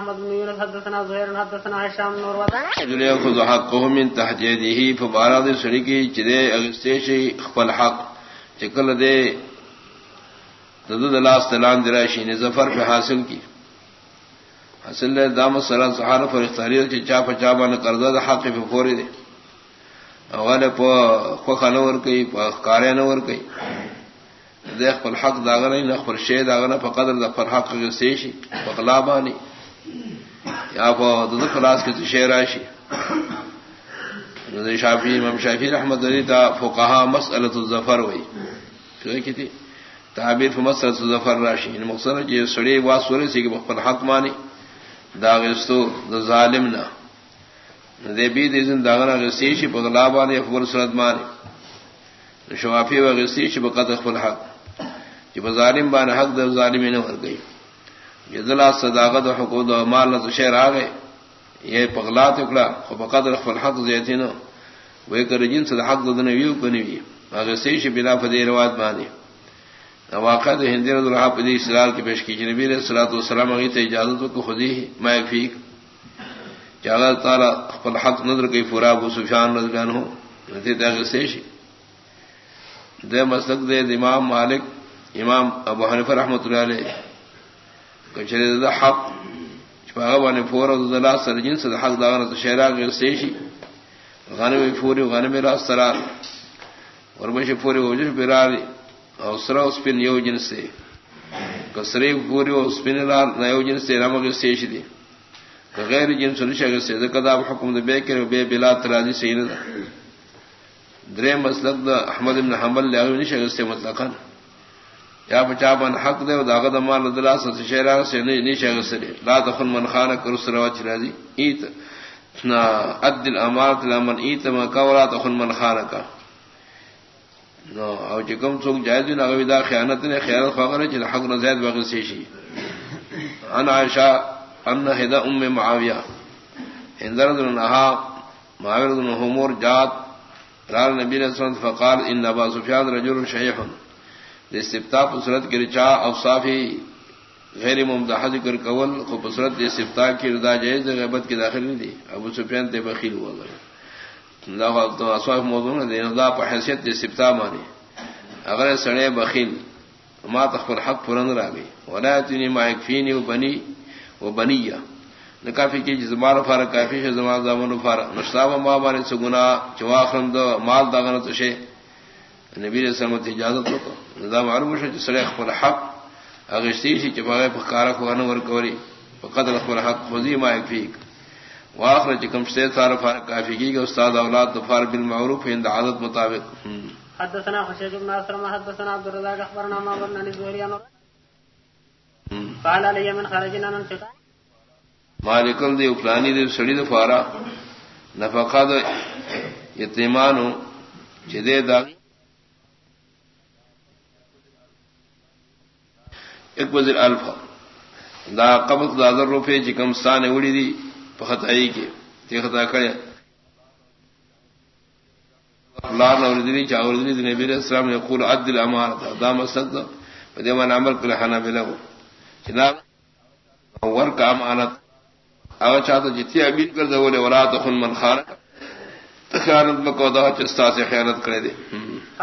محمد بن يونس حدثنا زهير حدثنا هشام بن حقه من تحت يده فبارا دي سڑی کی چدے اگستے خپل حق. چکل دے تدد لاس تلان دراشی نے ظفر پہ حاصل کی. حاصل دے دام سرا سہار پر اختیار چ چا پچا بن قرضہ حق پہ فوری دے. پو خو خنور کئی کارے نور کئی. دے خپل حق داغنا نہ خپل شے داغنا فقدر دا پر حق کے سیشی بغلابانی یا دو خلاص کے شعر راشی شافی امام شافی رحمت علی تا فقہا مسئلۃ الظفر وئی کہ کی تھی تعبیر فی مسئلۃ الظفر راشی ان مقصد یہ سڑی وا سورے سی کہ خپل حق مانی داغستو د ظالم نہ۔ دے بی دے زن داغنا غسی شی بغلا بانی خبر سرد مانی۔ شوافی و غسی شی بقت خپل حق۔ کہ ظالم بان حق د ظالمین ور گئی۔ جدلا صداقت و حقوق و مال نہ تو شہر آ گئے۔ یہ پگلا ٹکڑا قدر الحق زیتی نو۔ وہ کر جن سے حق دن ویو کنی وی اگر سیش بنا فدی روایت مانی واقع ہندی رضی اللہ پدی اسرار کی پیش کی۔ جی نبی علیہ الصلوۃ والسلام کی اجازت کو خودی ہی میں فیک کہ اللہ تعالی خپل حق نظر کی پورا ابو سفیان رضی اللہ عنہ۔ نتی تے سیش دے مسلک دے امام مالک، امام ابو حنیفہ رحمۃ اللہ علیہ۔ کچرے دا حق چپاغا بانے فوراً دا لا سر جنس دا حق داغانا تا شہرہ غیر سیشی غانوی فوری غانوی راس سرار ورمشی فوری وجش براری او سرا اس پن یو جنس سے کسری فوری و اس پن لار نیو جنس سے رام غیر سیشی دی غیر جنس نشا غیر سیشی دا کداب حکم دا بے کرے بے بلا ترازی سینا دا درے مسلک دا احمد بن حمل لیاغی نشا غیر سے مطلقاً. یا بچا بن حق دے داغد مال دلا سے شیرا سے نہیں نہیں شیخ لا تخن من خان کر سروا چرازی ایت نا اد الامارت لمن ایت ما قولا تخن من خان کا. نو او جکم څوک جائز نہ غوی دا خیانت نے، خیانت فقر چ حق نہ زید بغیر سے شی. ان عائشہ، ان ہدا ام معاویہ. ہندر نہا، معاویہ بن حمور جات، رال نبی رسول اللہ فقال، ان ابا سفیان رجل شیخ استفتا پسرت کی رچا اوصافی غیر ممدح ذکر کول کو پسرت استفتا کی رضا جائز غیبت کی داخل نہیں دی. ابو سفیان تے بخیل ہوا گئے اللہ تو اصواف موضوع نے دین اللہ پر حیثیت استفتا مانی اگر سڑے بخیل. ما تخبر حق پرن را گئی ولا تنی ما یکفینی و بنی و بنیہ نہ کافی کی زمان فار کافی ہے زمان زمان فار نشتاب ما بارے سگنا چواخرم دو مال داغنا تو شے نبی علیہ السلام معلوم شو چې سره خپل حق اغشتي شي چې په په کار کو نه ور کوي فقط خپل حق خذي ما واخر چې کوم سره فرق کافي کیږي استاد اولاد دفار بالمعروف عند عادت مطابق. حدثنا خشيج بن اسلم حدثنا عبد الرزاق اخبرنا ما بن الزهري قال علي من خرجنا من شقا مالکم دی فلانی دی سړی د فارا نفقه د یتیمانو دې دا ایک وزیر الفا دا قبض دا در روپے چکم ستان اڑی دی پختائی کے تی خطا کرے. اللہ نے اوردی دی چا اوردی دی نبی علیہ السلام نے یقول عدل امانت دا مسد دا. دیوان عمل کر حنا بلغو جناب ور کا امانت او چاہتا جتی امین کر دو لے ولا تخن من خانک خیانت مکو دا چستا سے خیانت کرے دے.